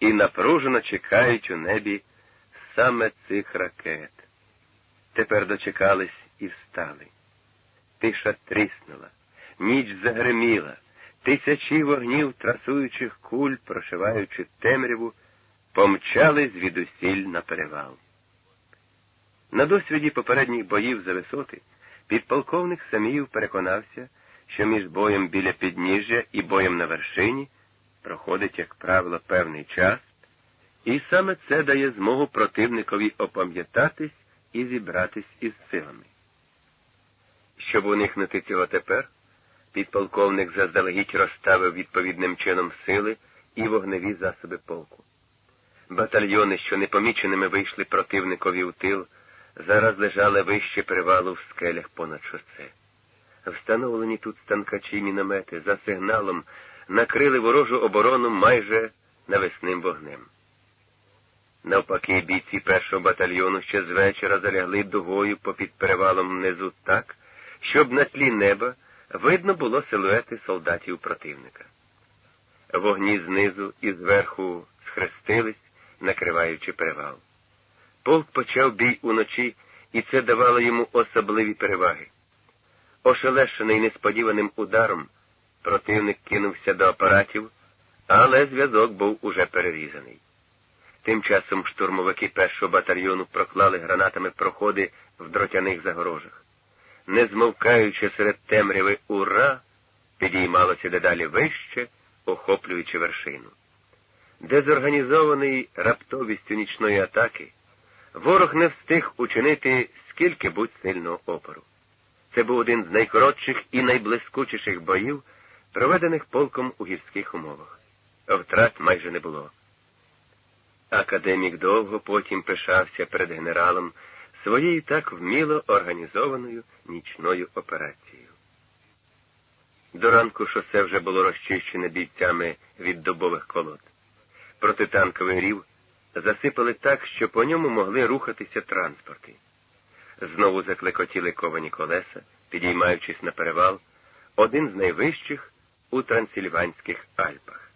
і напружено чекають у небі саме цих ракет. Тепер дочекались і встали. Тиша тріснула, ніч загреміла, тисячі вогнів трасуючих куль, прошиваючи темряву, помчали звідусіль на перевал. На досвіді попередніх боїв за висоти підполковник Саміїв переконався, що між боєм біля підніжжя і боєм на вершині проходить, як правило, певний час, і саме це дає змогу противникові опам'ятатись і зібратись із силами. Щоб уникнути цього тепер, підполковник заздалегідь розставив відповідним чином сили і вогневі засоби полку. Батальйони, що непоміченими вийшли противникові в тил, зараз лежали вище привалу в скелях понад шосе. Встановлені тут станкачі міномети за сигналом накрили ворожу оборону майже навесним вогнем. Навпаки, бійці першого батальйону ще з вечора залягли дугою попід перевалом внизу так, щоб на тлі неба видно було силуети солдатів противника. Вогні знизу і зверху схрестились, накриваючи перевал. Полк почав бій уночі, і це давало йому особливі переваги. Ошелешений несподіваним ударом, противник кинувся до апаратів, але зв'язок був уже перерізаний. Тим часом штурмовики першого батальйону проклали гранатами проходи в дротяних загорожах. Не змовкаючи серед темряви ура, підіймалося дедалі вище, охоплюючи вершину. Дезорганізований раптовістю нічної атаки, ворог не встиг учинити скільки будь сильного опору. Це був один з найкоротших і найблискучіших боїв, проведених полком у гірських умовах. Втрат майже не було. Академік довго потім пишався перед генералом своєю так вміло організованою нічною операцією. До ранку шосе вже було розчищене бійцями від добових колод. Протитанковий рів засипали так, що по ньому могли рухатися транспорти. Знову заклекотіли ковані колеса, підіймаючись на перевал, один з найвищих у Трансильванських Альпах.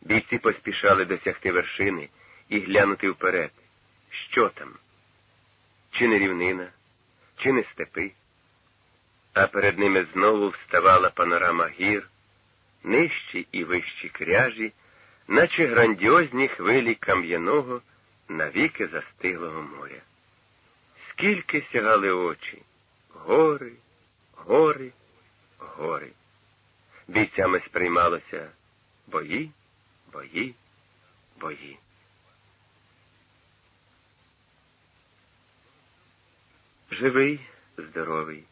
Бійці поспішали досягти вершини і глянути вперед. Що там? Чи не рівнина, чи не степи? А перед ними знову вставала панорама гір, нижчі і вищі кряжі, наче грандіозні хвилі кам'яного, навіки застиглого моря. Скільки сягали очі, гори, гори, гори. Бійцями сприймалося бої, бої, бої. Живий, здоровий.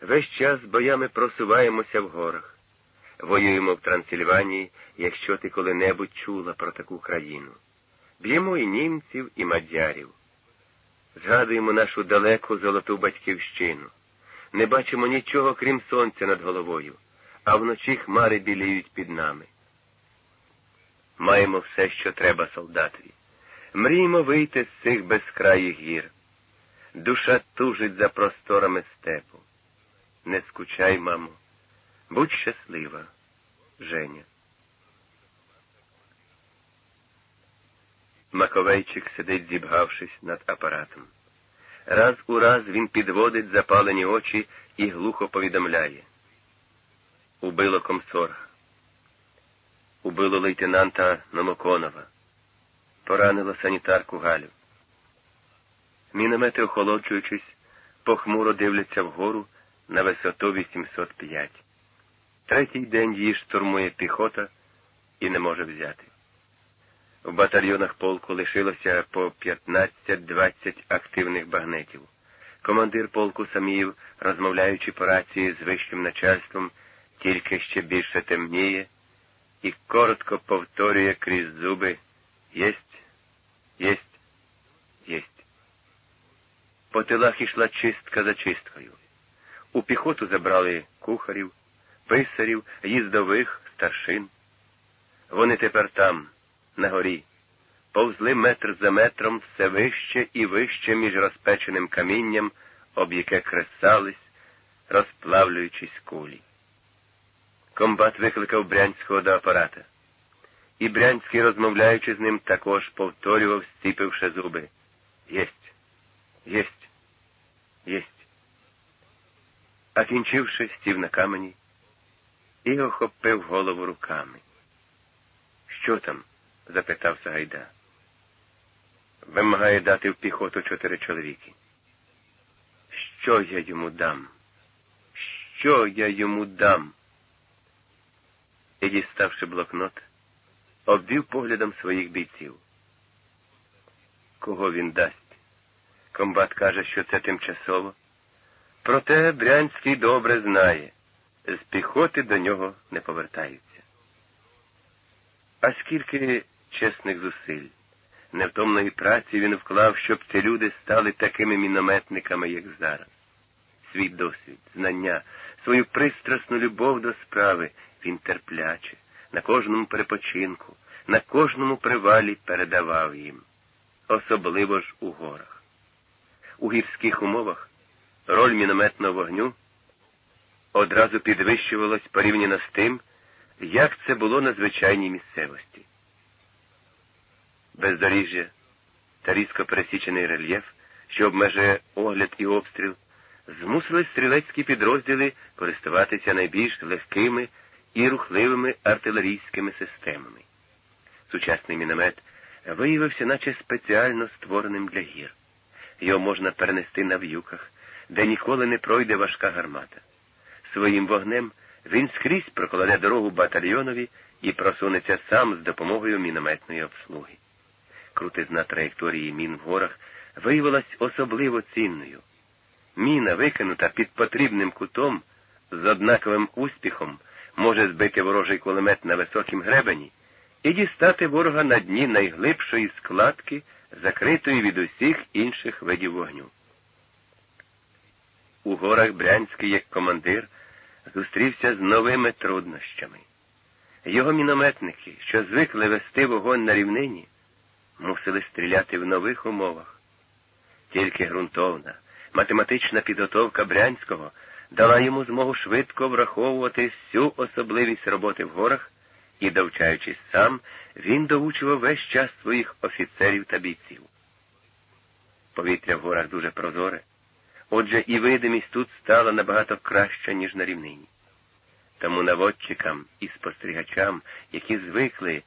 Весь час боями просуваємося в горах. Воюємо в Трансильванії, якщо ти коли-небудь чула про таку країну. Б'ємо і німців, і мадярів. Згадуємо нашу далеку золоту батьківщину. Не бачимо нічого, крім сонця над головою, а вночі хмари біліють під нами. Маємо все, що треба солдатові. Мріємо вийти з цих безкраїх гір. Душа тужить за просторами степу. Не скучай, мамо, будь щаслива, Женя. Маковейчик сидить, зібгавшись над апаратом. Раз у раз він підводить запалені очі і глухо повідомляє. Убило комсорга. Убило лейтенанта Номоконова. Поранило санітарку Галю. Міномети, охолоджуючись, похмуро дивляться вгору на висоту 805. Третій день її штурмує піхота і не може взяти. В батальйонах полку лишилося по 15-20 активних багнетів. Командир полку Саміїв, розмовляючи по рації з вищим начальством, тільки ще більше темніє і коротко повторює крізь зуби єсть, єсть, єсть. По тилах ішла чистка за чисткою. У піхоту забрали кухарів, писарів, їздових, старшин. Вони тепер там на горі, повзли метр за метром все вище і вище між розпеченим камінням, об яке кресались, розплавлюючись кулі. Комбат викликав Брянського до апарата. і Брянський, розмовляючи з ним, також повторював, зціпивши зуби. Єсть, єсть, єсть. А кінчивши, сів на камені і охопив голову руками. Що там? запитав Сагайда. Вимагає дати в піхоту чотири чоловіки. Що я йому дам? Що я йому дам? І, діставши блокнот, обвів поглядом своїх бійців. Кого він дасть? Комбат каже, що це тимчасово. Проте Брянський добре знає, з піхоти до нього не повертаються. А скільки чесних зусиль, невтомної праці він вклав, щоб ці люди стали такими мінометниками, як зараз. Свій досвід, знання, свою пристрасну любов до справи він терпляче, на кожному перепочинку, на кожному привалі передавав їм, особливо ж у горах. У гірських умовах роль мінометного вогню одразу підвищувалась порівняно з тим, як це було на звичайній місцевості. Бездоріжжя та різко пересічений рельєф, що обмежує огляд і обстріл, змусили стрілецькі підрозділи користуватися найбільш легкими і рухливими артилерійськими системами. Сучасний міномет виявився, наче спеціально створеним для гір. Його можна перенести на в'юках, де ніколи не пройде важка гармата. Своїм вогнем він скрізь прокладе дорогу батальйонові і просунеться сам з допомогою мінометної обслуги. Крутизна траєкторії мін в горах виявилась особливо цінною. Міна, викинута під потрібним кутом, з однаковим успіхом, може збити ворожий кулемет на високім гребені і дістати ворога на дні найглибшої складки, закритої від усіх інших видів вогню. У горах Брянський, як командир, зустрівся з новими труднощами. Його мінометники, що звикли вести вогонь на рівнині, мусили стріляти в нових умовах. Тільки ґрунтовна, математична підготовка Брянського дала йому змогу швидко враховувати всю особливість роботи в горах і, довчаючись сам, він доучував весь час своїх офіцерів та бійців. Повітря в горах дуже прозоре, отже, і видимість тут стала набагато краща, ніж на рівнині. Тому наводчикам і спостерігачам, які звикли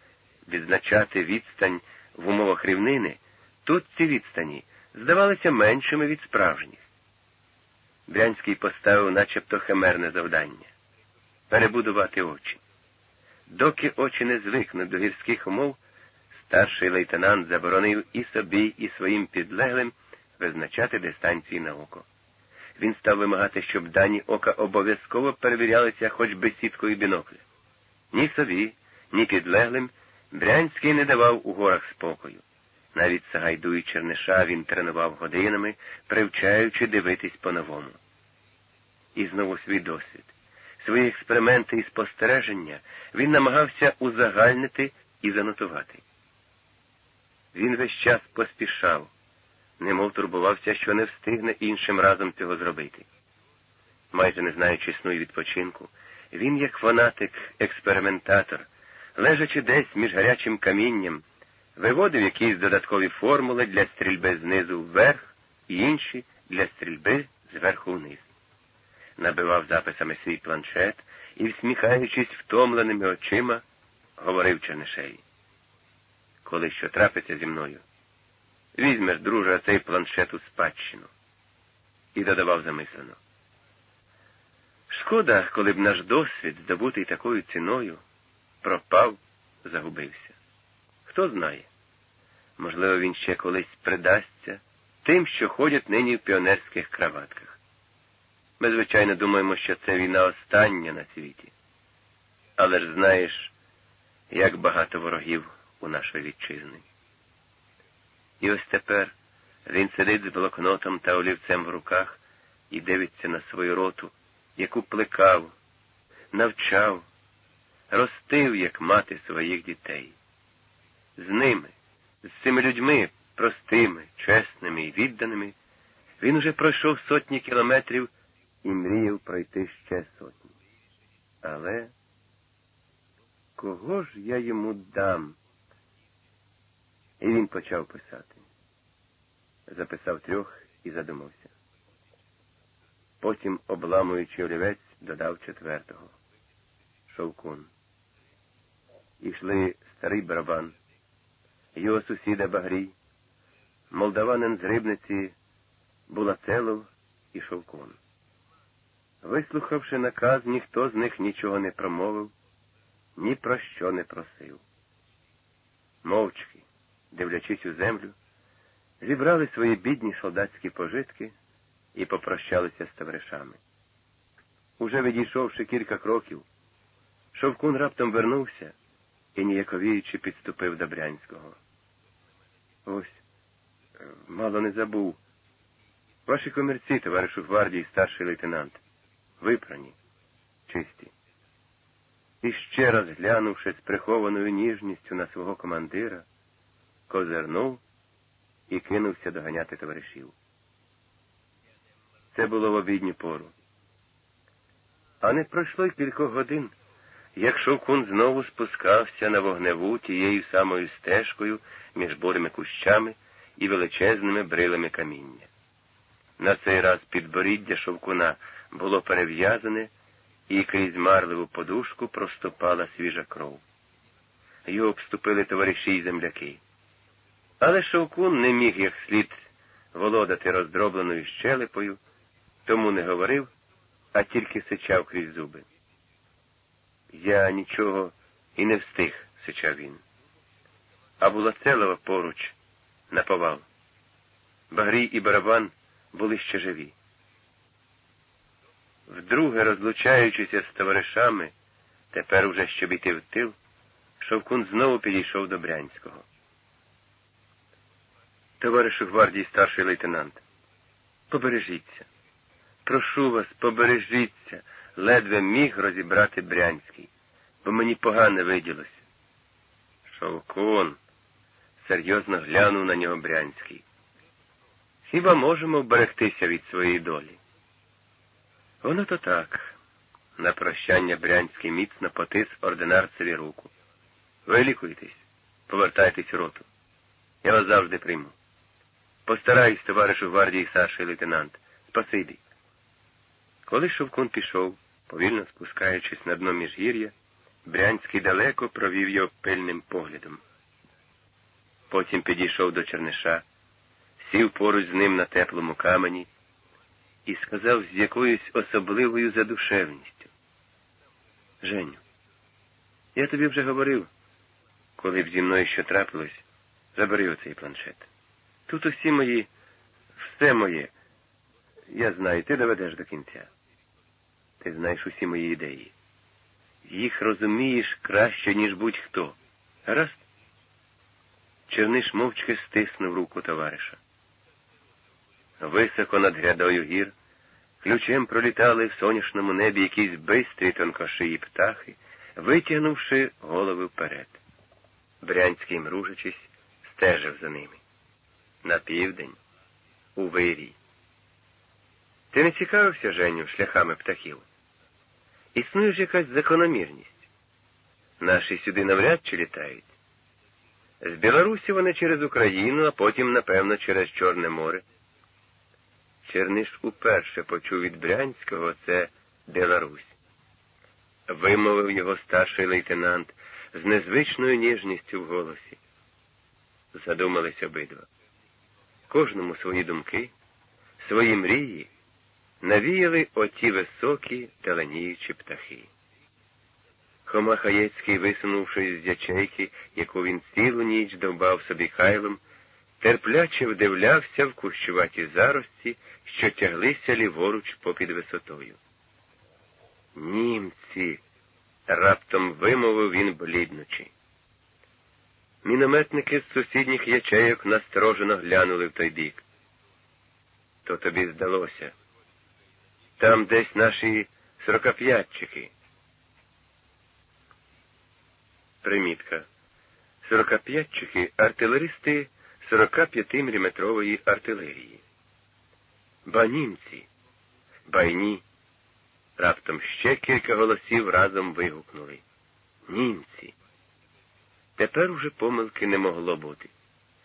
відзначати відстань в умовах рівнини, тут ці відстані здавалися меншими від справжніх. Брянський поставив начебто химерне завдання перебудувати очі. Доки очі не звикнуть до гірських умов, старший лейтенант заборонив і собі, і своїм підлеглим визначати дистанції на око. Він став вимагати, щоб дані ока обов'язково перевірялися хоч би сіткою бінокля. Ні собі, ні підлеглим Брянський не давав у горах спокою. Навіть Сагайду і Черниша він тренував годинами, привчаючи дивитись по-новому. І знову свій досвід. Свої експерименти і спостереження він намагався узагальнити і занотувати. Він весь час поспішав, немов турбувався, що не встигне іншим разом цього зробити. Майже не знаючи сну і відпочинку, він, як фанатик, експериментатор, лежачи десь між гарячим камінням, виводив якісь додаткові формули для стрільби знизу вверх і інші для стрільби зверху вниз. Набивав записами свій планшет і, всміхаючись втомленими очима, говорив Чернишеві. Коли що трапиться зі мною, візьмеш, друже, цей планшет у спадщину. І додавав замислено. Шкода, коли б наш досвід, здобутий такою ціною, пропав, загубився. Хто знає? Можливо, він ще колись придасться тим, що ходять нині в піонерських краватках. Ми, звичайно, думаємо, що це війна остання на світі. Але ж знаєш, як багато ворогів у нашої вітчизни. І ось тепер він сидить з блокнотом та олівцем в руках і дивиться на свою роту, яку плекав, навчав, ростив, як мати своїх дітей. З ними, з цими людьми, простими, чесними і відданими, він уже пройшов сотні кілометрів і мріяв пройти ще сотні. Але кого ж я йому дам? І він почав писати. Записав трьох і задумався. Потім, обламуючи олівець, додав четвертого Шовкун. Ішли старий барабан, його сусіда Багрій, молдаванин з рибниці Булацелов і Шовкун. Вислухавши наказ, ніхто з них нічого не промовив, ні про що не просив. Мовчки, дивлячись у землю, зібрали свої бідні солдатські пожитки і попрощалися з товаришами. Уже відійшовши кілька кроків, Шовкун раптом вернувся і, ніяковіючи, підступив до Брянського. Ось, мало не забув. Ваші комірці, товаришу гвардії, старший лейтенант, випрані, чисті. І ще раз глянувши з прихованою ніжністю на свого командира, козирнув і кинувся доганяти товаришів. Це було в обідню пору. А не пройшло й кількох годин, як Шовкун знову спускався на вогневу тією самою стежкою між бурими кущами і величезними брилами каміння. На цей раз підборіддя Шовкуна було перев'язане, і крізь марливу подушку проступала свіжа кров. Його обступили товариші й земляки. Але Шовкун не міг як слід володати роздробленою щелепою, тому не говорив, а тільки сичав крізь зуби. Я нічого і не встиг, сичав він. А була целова поруч, наповал. Багрій і барабан були ще живі. Вдруге, розлучаючися з товаришами, тепер уже щоб іти в тил, Шовкун знову підійшов до Брянського. Товаришу гвардії старший лейтенант, побережіться. Прошу вас, побережіться, ледве міг розібрати Брянський, бо мені погано виділося. Шовкун, серйозно глянув на нього Брянський. Хіба можемо вберегтися від своєї долі? Воно то так. На прощання Брянський міцно потис ординарцеві руку. Вилікуйтесь, повертайтесь у роту. Я вас завжди прийму. Постараюсь, товаришу гвардії старший лейтенант. Спасибі. Коли Шовкун пішов, повільно спускаючись на дно міжгір'я, Брянський далеко провів його пильним поглядом. Потім підійшов до Черниша, сів поруч з ним на теплому камені і сказав з якоюсь особливою задушевністю. Женю, я тобі вже говорив, коли б зі мною що трапилось, забери оцей планшет. Тут усі мої, все моє. Я знаю, ти доведеш до кінця. Ти знаєш усі мої ідеї. Їх розумієш краще, ніж будь-хто. Гаразд? Черниш мовчки стиснув руку товариша. Високо над грядою гір ключем пролітали в сонячному небі якісь бистрі тонкошиї птахи, витягнувши голови вперед. Брянський, мружачись, стежив за ними. На південь, у вирій. Ти не цікавився, Женю, шляхами птахів? Існує ж якась закономірність. Наші сюди навряд чи літають. З Білорусі вони через Україну, а потім, напевно, через Чорне море. Черниш уперше почув від Брянського це Білорусь. Вимовив його старший лейтенант з незвичною ніжністю в голосі. Задумались обидва. Кожному свої думки, свої мрії навіяли оті високі теленіючі птахи. Хома Хаєцький, висунувшись з ячейки, яку він цілу ніч довбав собі хайлом, терпляче вдивлявся в кущуваті зарості, що тяглися ліворуч попід висотою. Німці, раптом вимовив він бліднучи. Мінометники з сусідніх ячейок насторожено глянули в той бік. То тобі здалося. Там десь наші сорокап'ятчики. Примітка. Сорокап'ятчики артилеристи 45-мм артилерії. Ба німці, байні. Раптом ще кілька голосів разом вигукнули. Німці. Тепер уже помилки не могло бути.